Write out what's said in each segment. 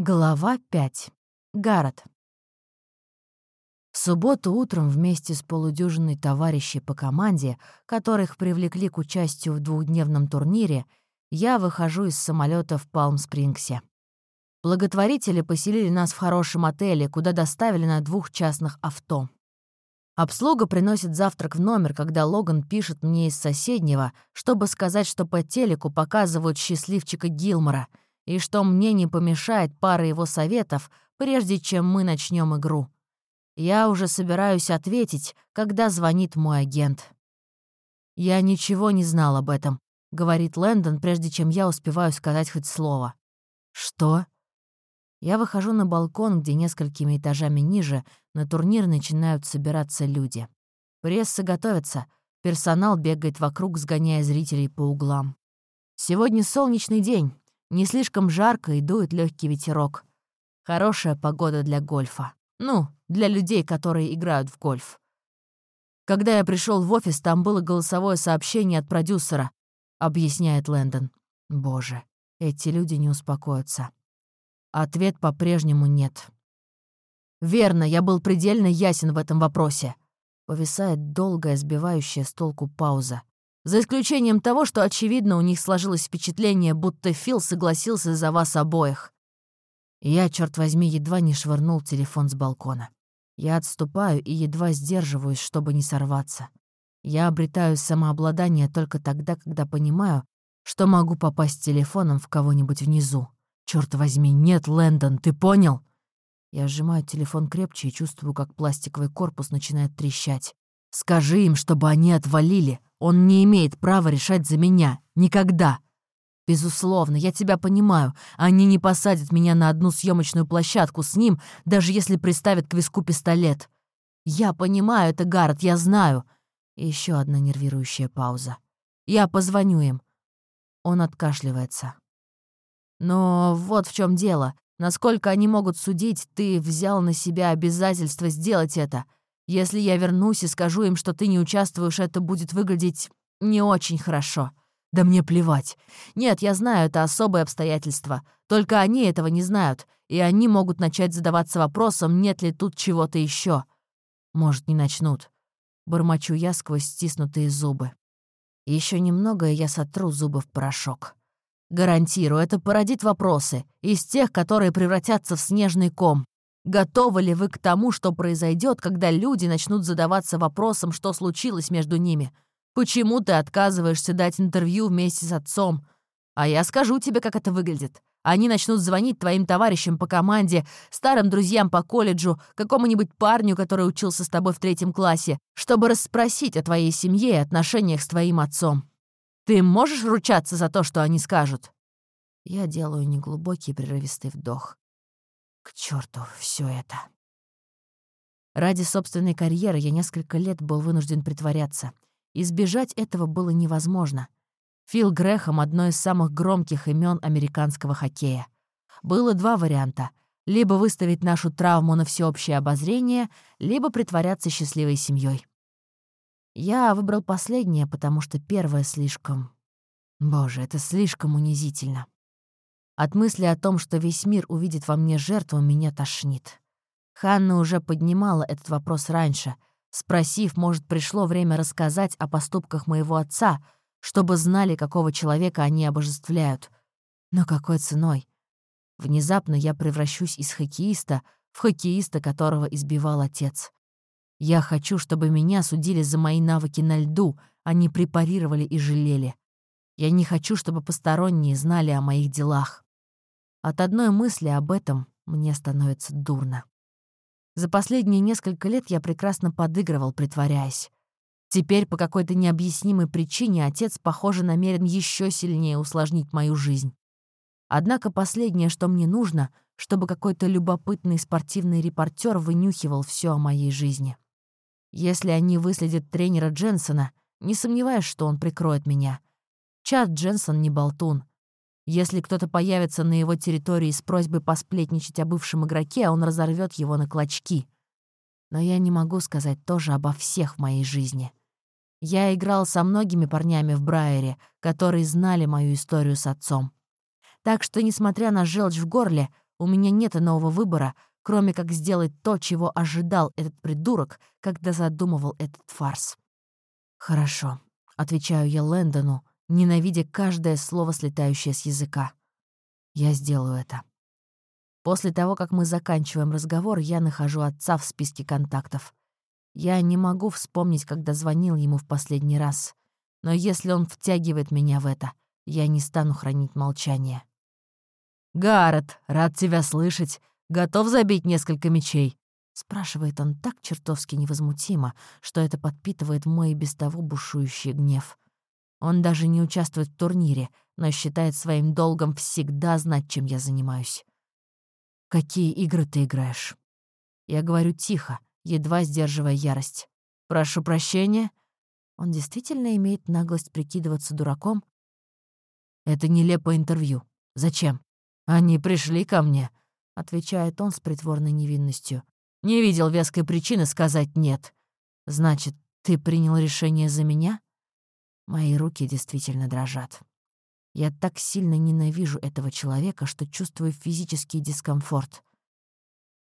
Глава 5. Гаррет. В субботу утром вместе с полудюжиной товарищей по команде, которых привлекли к участию в двухдневном турнире, я выхожу из самолета в Палм-Спрингсе. Благотворители поселили нас в хорошем отеле, куда доставили на двух частных авто. Обслуга приносит завтрак в номер, когда Логан пишет мне из соседнего, чтобы сказать, что по телеку показывают счастливчика Гилмора — и что мне не помешает пара его советов, прежде чем мы начнем игру. Я уже собираюсь ответить, когда звонит мой агент. «Я ничего не знал об этом», — говорит Лэндон, прежде чем я успеваю сказать хоть слово. «Что?» Я выхожу на балкон, где несколькими этажами ниже на турнир начинают собираться люди. Пресса готовится, персонал бегает вокруг, сгоняя зрителей по углам. Сегодня солнечный день, не слишком жарко и дует легкий ветерок. Хорошая погода для гольфа. Ну, для людей, которые играют в гольф. Когда я пришел в офис, там было голосовое сообщение от продюсера, объясняет Лэндон. Боже, эти люди не успокоятся. Ответ по-прежнему нет. Верно, я был предельно ясен в этом вопросе. Повисает долгая, сбивающая с толку пауза. За исключением того, что, очевидно, у них сложилось впечатление, будто Фил согласился за вас обоих. Я, черт возьми, едва не швырнул телефон с балкона. Я отступаю и едва сдерживаюсь, чтобы не сорваться. Я обретаю самообладание только тогда, когда понимаю, что могу попасть телефоном в кого-нибудь внизу. Черт возьми, нет, Лэндон, ты понял? Я сжимаю телефон крепче и чувствую, как пластиковый корпус начинает трещать. Скажи им, чтобы они отвалили. Он не имеет права решать за меня. Никогда. Безусловно, я тебя понимаю. Они не посадят меня на одну съемочную площадку с ним, даже если приставят к виску пистолет. Я понимаю это, Гаррет, я знаю. Еще одна нервирующая пауза. Я позвоню им. Он откашливается. Но вот в чем дело. Насколько они могут судить, ты взял на себя обязательство сделать это — если я вернусь и скажу им, что ты не участвуешь, это будет выглядеть не очень хорошо. Да мне плевать. Нет, я знаю, это особые обстоятельства. Только они этого не знают, и они могут начать задаваться вопросом, нет ли тут чего-то еще. Может, не начнут. Бормочу я сквозь стиснутые зубы. Еще немного, и я сотру зубы в порошок. Гарантирую, это породит вопросы, из тех, которые превратятся в снежный ком. Готовы ли вы к тому, что произойдет, когда люди начнут задаваться вопросом, что случилось между ними? Почему ты отказываешься дать интервью вместе с отцом? А я скажу тебе, как это выглядит. Они начнут звонить твоим товарищам по команде, старым друзьям по колледжу, какому-нибудь парню, который учился с тобой в третьем классе, чтобы расспросить о твоей семье и отношениях с твоим отцом. Ты можешь ручаться за то, что они скажут?» Я делаю неглубокий прерывистый вдох. К черту все это. Ради собственной карьеры я несколько лет был вынужден притворяться. Избежать этого было невозможно. Фил Грэхэм — одно из самых громких имен американского хоккея. Было два варианта — либо выставить нашу травму на всеобщее обозрение, либо притворяться счастливой семьей. Я выбрал последнее, потому что первое слишком... Боже, это слишком унизительно. От мысли о том, что весь мир увидит во мне жертву, меня тошнит. Ханна уже поднимала этот вопрос раньше, спросив, может, пришло время рассказать о поступках моего отца, чтобы знали, какого человека они обожествляют. Но какой ценой? Внезапно я превращусь из хоккеиста в хоккеиста, которого избивал отец. Я хочу, чтобы меня судили за мои навыки на льду, а не препарировали и жалели. Я не хочу, чтобы посторонние знали о моих делах. От одной мысли об этом мне становится дурно. За последние несколько лет я прекрасно подыгрывал, притворяясь. Теперь по какой-то необъяснимой причине отец, похоже, намерен еще сильнее усложнить мою жизнь. Однако последнее, что мне нужно, чтобы какой-то любопытный спортивный репортер вынюхивал все о моей жизни. Если они выследят тренера Дженсона, не сомневаюсь, что он прикроет меня. Чат Дженсон не болтун, если кто-то появится на его территории с просьбой посплетничать о бывшем игроке, он разорвет его на клочки. Но я не могу сказать тоже обо всех в моей жизни. Я играл со многими парнями в Брайере, которые знали мою историю с отцом. Так что, несмотря на желчь в горле, У меня нет иного выбора, кроме как сделать то, чего ожидал этот придурок, когда задумывал этот фарс. «Хорошо», — отвечаю я Лэндону, ненавидя каждое слово, слетающее с языка. «Я сделаю это». После того, как мы заканчиваем разговор, я нахожу отца в списке контактов. Я не могу вспомнить, когда звонил ему в последний раз. Но если он втягивает меня в это, я не стану хранить молчание. «Гаррет, рад тебя слышать. Готов забить несколько мечей?» Спрашивает он так чертовски невозмутимо, что это подпитывает мой и без того бушующий гнев. Он даже не участвует в турнире, но считает своим долгом всегда знать, чем я занимаюсь. «Какие игры ты играешь?» Я говорю тихо, едва сдерживая ярость. «Прошу прощения». Он действительно имеет наглость прикидываться дураком? «Это нелепое интервью. Зачем?» «Они пришли ко мне», — отвечает он с притворной невинностью. «Не видел веской причины сказать «нет». Значит, ты принял решение за меня?» Мои руки действительно дрожат. Я так сильно ненавижу этого человека, что чувствую физический дискомфорт.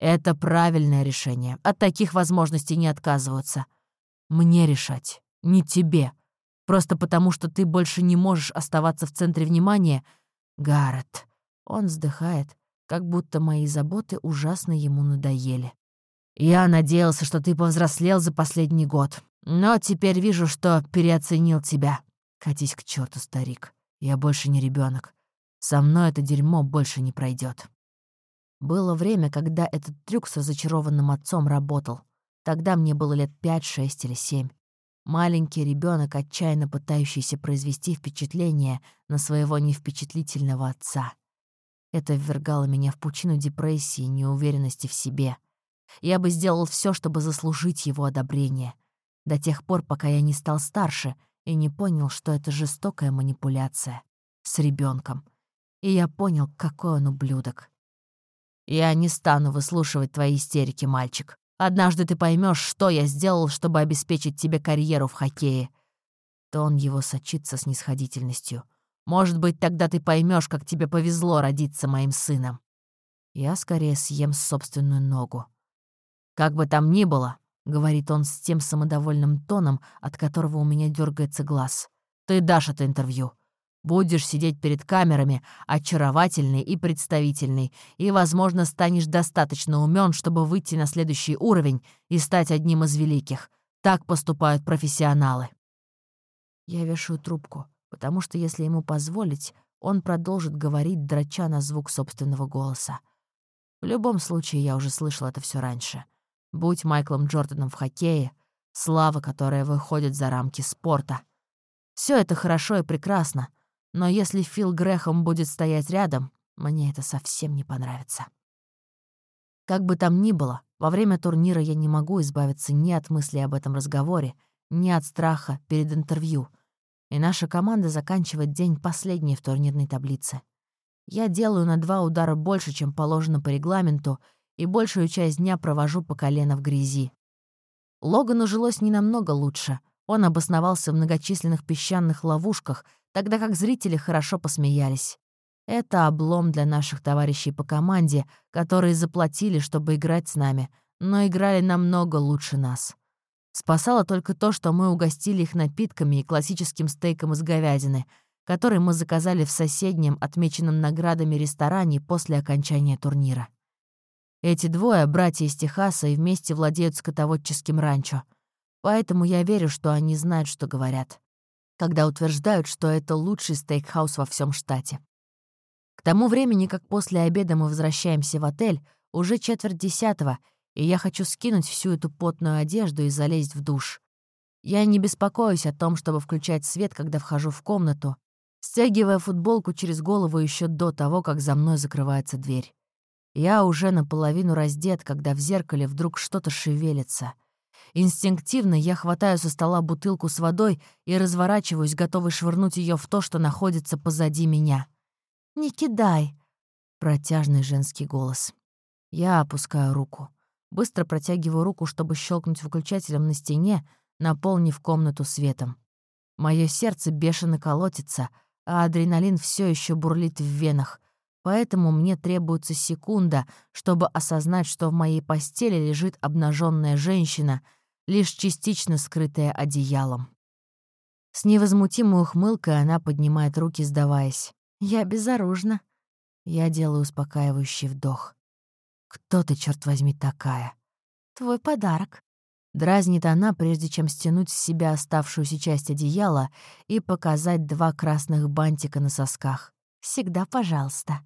Это правильное решение. От таких возможностей не отказываются. Мне решать, не тебе. Просто потому, что ты больше не можешь оставаться в центре внимания. Гаррет. Он вздыхает, как будто мои заботы ужасно ему надоели. Я надеялся, что ты повзрослел за последний год, но теперь вижу, что переоценил тебя. Катись к черту, старик. Я больше не ребенок. Со мной это дерьмо больше не пройдет. Было время, когда этот трюк с разочарованным отцом работал. Тогда мне было лет пять, шесть или семь. Маленький ребенок, отчаянно пытающийся произвести впечатление на своего невпечатлительного отца. Это ввергало меня в пучину депрессии и неуверенности в себе. Я бы сделал все, чтобы заслужить его одобрение. До тех пор, пока я не стал старше — и не понял, что это жестокая манипуляция с ребенком. И я понял, какой он ублюдок. «Я не стану выслушивать твои истерики, мальчик. Однажды ты поймешь, что я сделал, чтобы обеспечить тебе карьеру в хоккее». То он его сочится с нисходительностью. «Может быть, тогда ты поймешь, как тебе повезло родиться моим сыном». Я скорее съем собственную ногу. Как бы там ни было, — говорит он с тем самодовольным тоном, от которого у меня дергается глаз. «Ты дашь это интервью. Будешь сидеть перед камерами, очаровательный и представительный, и, возможно, станешь достаточно умен, чтобы выйти на следующий уровень и стать одним из великих. Так поступают профессионалы». Я вешаю трубку, потому что, если ему позволить, он продолжит говорить, драча на звук собственного голоса. В любом случае, я уже слышал это все раньше. Будь Майклом Джорданом в хоккее, слава, которая выходит за рамки спорта. Все это хорошо и прекрасно, но если Фил Грехом будет стоять рядом, мне это совсем не понравится. Как бы там ни было, во время турнира я не могу избавиться ни от мысли об этом разговоре, ни от страха перед интервью. И наша команда заканчивает день последней в турнирной таблице. Я делаю на два удара больше, чем положено по регламенту, и большую часть дня провожу по колено в грязи. Логану жилось не намного лучше. Он обосновался в многочисленных песчаных ловушках, тогда как зрители хорошо посмеялись. Это облом для наших товарищей по команде, которые заплатили, чтобы играть с нами, но играли намного лучше нас. Спасало только то, что мы угостили их напитками и классическим стейком из говядины, который мы заказали в соседнем, отмеченном наградами ресторане после окончания турнира. Эти двое — братья из Техаса и вместе владеют скотоводческим ранчо. Поэтому я верю, что они знают, что говорят, когда утверждают, что это лучший стейкхаус во всем штате. К тому времени, как после обеда мы возвращаемся в отель, уже четверть десятого, и я хочу скинуть всю эту потную одежду и залезть в душ. Я не беспокоюсь о том, чтобы включать свет, когда вхожу в комнату, стягивая футболку через голову еще до того, как за мной закрывается дверь. Я уже наполовину раздет, когда в зеркале вдруг что-то шевелится. Инстинктивно я хватаю со стола бутылку с водой и разворачиваюсь, готовый швырнуть ее в то, что находится позади меня. «Не кидай!» — протяжный женский голос. Я опускаю руку. Быстро протягиваю руку, чтобы щелкнуть выключателем на стене, наполнив комнату светом. Мое сердце бешено колотится, а адреналин все еще бурлит в венах. Поэтому мне требуется секунда, чтобы осознать, что в моей постели лежит обнаженная женщина, лишь частично скрытая одеялом. С невозмутимой ухмылкой она поднимает руки, сдаваясь. «Я безоружна». Я делаю успокаивающий вдох. «Кто ты, черт возьми, такая?» «Твой подарок». Дразнит она, прежде чем стянуть с себя оставшуюся часть одеяла и показать два красных бантика на сосках. «Всегда пожалуйста».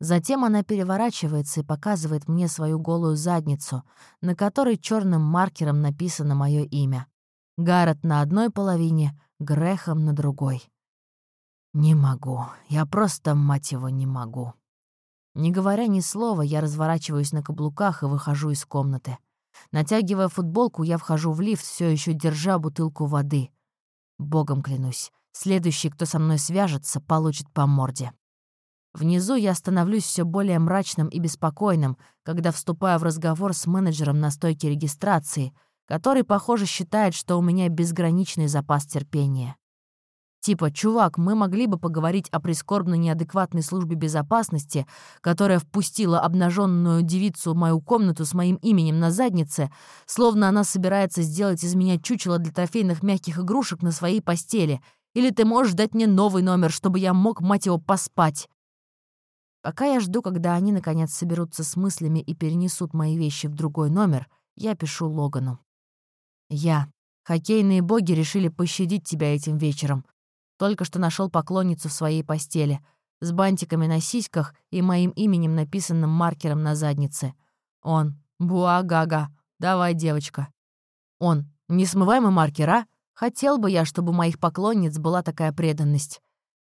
Затем она переворачивается и показывает мне свою голую задницу, на которой черным маркером написано мое имя. Гаррет на одной половине, Грехом на другой. Не могу. Я просто, мать его, не могу. Не говоря ни слова, я разворачиваюсь на каблуках и выхожу из комнаты. Натягивая футболку, я вхожу в лифт, все еще держа бутылку воды. Богом клянусь, следующий, кто со мной свяжется, получит по морде. Внизу я становлюсь все более мрачным и беспокойным, когда вступаю в разговор с менеджером на стойке регистрации — который, похоже, считает, что у меня безграничный запас терпения. Типа, чувак, мы могли бы поговорить о прискорбно неадекватной службе безопасности, которая впустила обнаженную девицу в мою комнату с моим именем на заднице, словно она собирается сделать из меня чучело для трофейных мягких игрушек на своей постели. Или ты можешь дать мне новый номер, чтобы я мог, мать его, поспать. Пока я жду, когда они, наконец, соберутся с мыслями и перенесут мои вещи в другой номер, я пишу Логану. Я. Хоккейные боги решили пощадить тебя этим вечером. Только что нашел поклонницу в своей постели, с бантиками на сиськах и моим именем, написанным маркером на заднице. Он. Буа-гага. Давай, девочка. Он. Несмываемый маркер, а? Хотел бы я, чтобы у моих поклонниц была такая преданность.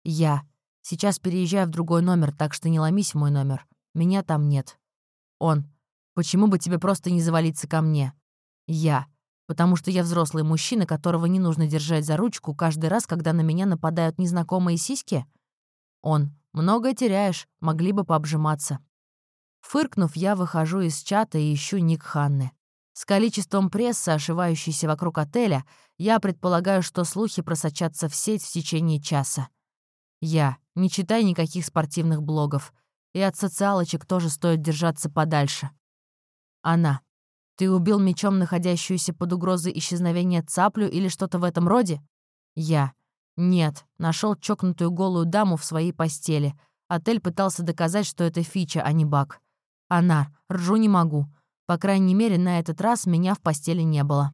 Я. Сейчас переезжаю в другой номер, так что не ломись в мой номер. Меня там нет. Он. Почему бы тебе просто не завалиться ко мне? Я потому что я взрослый мужчина, которого не нужно держать за ручку каждый раз, когда на меня нападают незнакомые сиськи? Он. Многое теряешь, могли бы пообжиматься. Фыркнув, я выхожу из чата и ищу ник Ханны. С количеством прессы, ошивающейся вокруг отеля, я предполагаю, что слухи просочатся в сеть в течение часа. Я. Не читай никаких спортивных блогов. И от социалочек тоже стоит держаться подальше. Она. Ты убил мечом находящуюся под угрозой исчезновения цаплю или что-то в этом роде? Я. Нет, нашел чокнутую голую даму в своей постели. Отель пытался доказать, что это фича, а не баг. Она. Ржу не могу. По крайней мере, на этот раз меня в постели не было.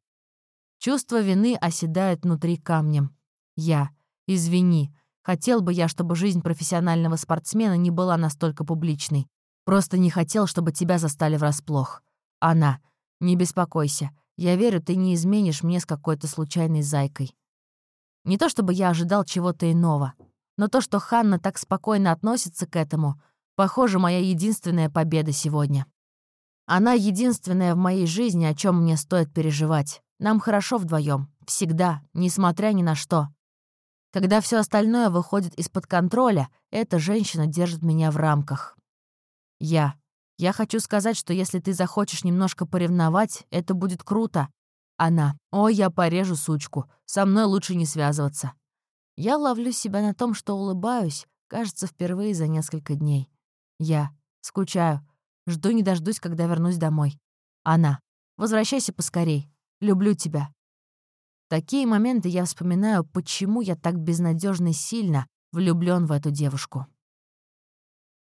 Чувство вины оседает внутри камнем. Я. Извини. Хотел бы я, чтобы жизнь профессионального спортсмена не была настолько публичной. Просто не хотел, чтобы тебя застали врасплох. Она. «Не беспокойся. Я верю, ты не изменишь мне с какой-то случайной зайкой». Не то чтобы я ожидал чего-то иного, но то, что Ханна так спокойно относится к этому, похоже, моя единственная победа сегодня. Она единственная в моей жизни, о чем мне стоит переживать. Нам хорошо вдвоем, всегда, несмотря ни на что. Когда все остальное выходит из-под контроля, эта женщина держит меня в рамках. Я я хочу сказать, что если ты захочешь немножко поревновать, это будет круто. Она. Ой, я порежу сучку. Со мной лучше не связываться. Я ловлю себя на том, что улыбаюсь, кажется, впервые за несколько дней. Я. Скучаю. Жду не дождусь, когда вернусь домой. Она. Возвращайся поскорей. Люблю тебя. Такие моменты я вспоминаю, почему я так безнадежно сильно влюблен в эту девушку.